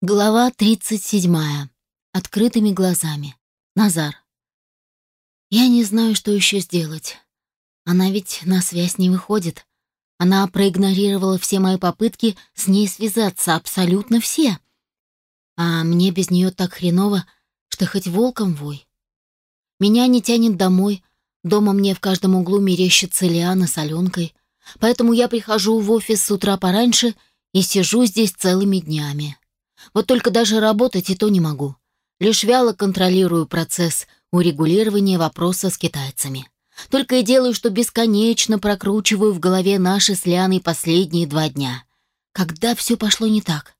Глава 37. Открытыми глазами. Назар. Я не знаю, что еще сделать. Она ведь на связь не выходит. Она проигнорировала все мои попытки с ней связаться, абсолютно все. А мне без нее так хреново, что хоть волком вой. Меня не тянет домой. Дома мне в каждом углу мерещится Лиана с Аленкой. Поэтому я прихожу в офис с утра пораньше и сижу здесь целыми днями. Вот только даже работать и то не могу. Лишь вяло контролирую процесс урегулирования вопроса с китайцами. Только и делаю, что бесконечно прокручиваю в голове наши с Лианой последние два дня. Когда все пошло не так?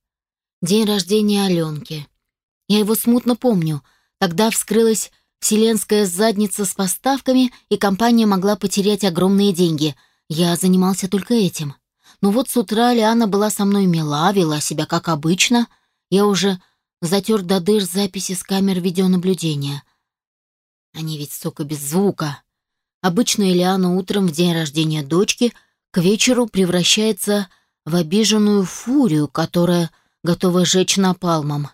День рождения Аленки. Я его смутно помню. Тогда вскрылась вселенская задница с поставками, и компания могла потерять огромные деньги. Я занимался только этим. Но вот с утра Лиана была со мной мила, вела себя как обычно — я уже затер до дыр записи с камер видеонаблюдения. Они ведь, сука, без звука. Обычно Элиана утром в день рождения дочки к вечеру превращается в обиженную фурию, которая готова жечь напалмом.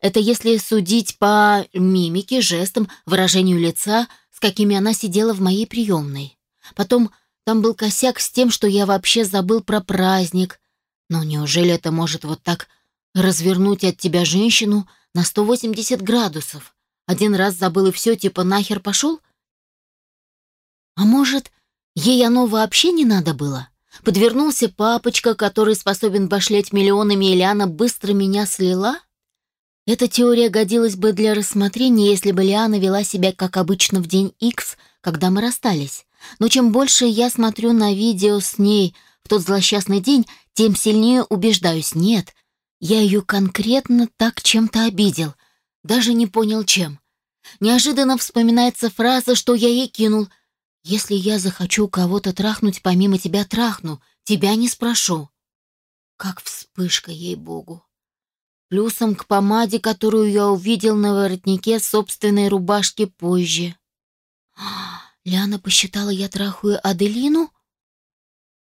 Это если судить по мимике, жестам, выражению лица, с какими она сидела в моей приемной. Потом там был косяк с тем, что я вообще забыл про праздник. Но неужели это может вот так развернуть от тебя женщину на 180 градусов. Один раз забыл и все, типа нахер пошел? А может, ей оно вообще не надо было? Подвернулся папочка, который способен башлять миллионами, и Лиана быстро меня слила? Эта теория годилась бы для рассмотрения, если бы Лиана вела себя как обычно в день X, когда мы расстались. Но чем больше я смотрю на видео с ней в тот злосчастный день, тем сильнее убеждаюсь, нет, я ее конкретно так чем-то обидел, даже не понял чем. Неожиданно вспоминается фраза, что я ей кинул. «Если я захочу кого-то трахнуть, помимо тебя трахну, тебя не спрошу». Как вспышка, ей-богу. Плюсом к помаде, которую я увидел на воротнике собственной рубашки позже. Ляна посчитала, я трахаю Аделину?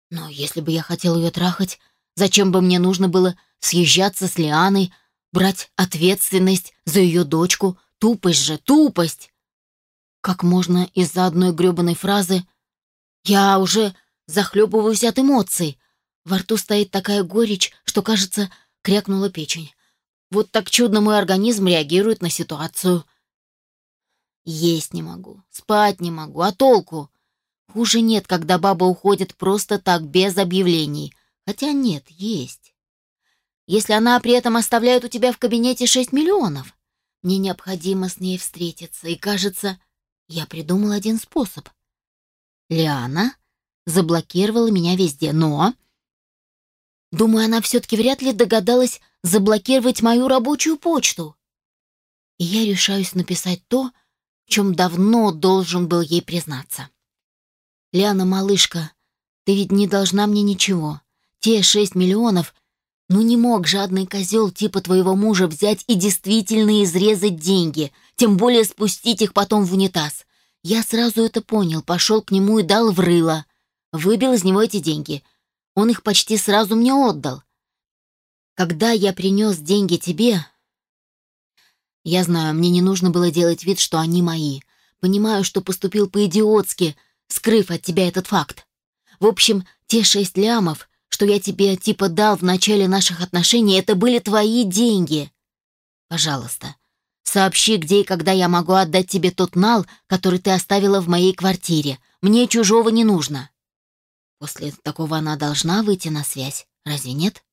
Но если бы я хотел ее трахать, зачем бы мне нужно было съезжаться с Лианой, брать ответственность за ее дочку. Тупость же, тупость! Как можно из-за одной гребаной фразы «Я уже захлебываюсь от эмоций». Во рту стоит такая горечь, что, кажется, крякнула печень. Вот так чудно мой организм реагирует на ситуацию. Есть не могу, спать не могу, а толку? Хуже нет, когда баба уходит просто так, без объявлений. Хотя нет, есть если она при этом оставляет у тебя в кабинете 6 миллионов? Мне необходимо с ней встретиться, и, кажется, я придумал один способ. Лиана заблокировала меня везде, но... Думаю, она все-таки вряд ли догадалась заблокировать мою рабочую почту. И я решаюсь написать то, в чем давно должен был ей признаться. «Лиана, малышка, ты ведь не должна мне ничего. Те шесть миллионов — ну не мог жадный козел типа твоего мужа взять и действительно изрезать деньги, тем более спустить их потом в унитаз. Я сразу это понял, пошел к нему и дал в рыло. Выбил из него эти деньги. Он их почти сразу мне отдал. Когда я принес деньги тебе... Я знаю, мне не нужно было делать вид, что они мои. Понимаю, что поступил по-идиотски, скрыв от тебя этот факт. В общем, те шесть лямов что я тебе типа дал в начале наших отношений, это были твои деньги. Пожалуйста, сообщи, где и когда я могу отдать тебе тот нал, который ты оставила в моей квартире. Мне чужого не нужно. После такого она должна выйти на связь, разве нет?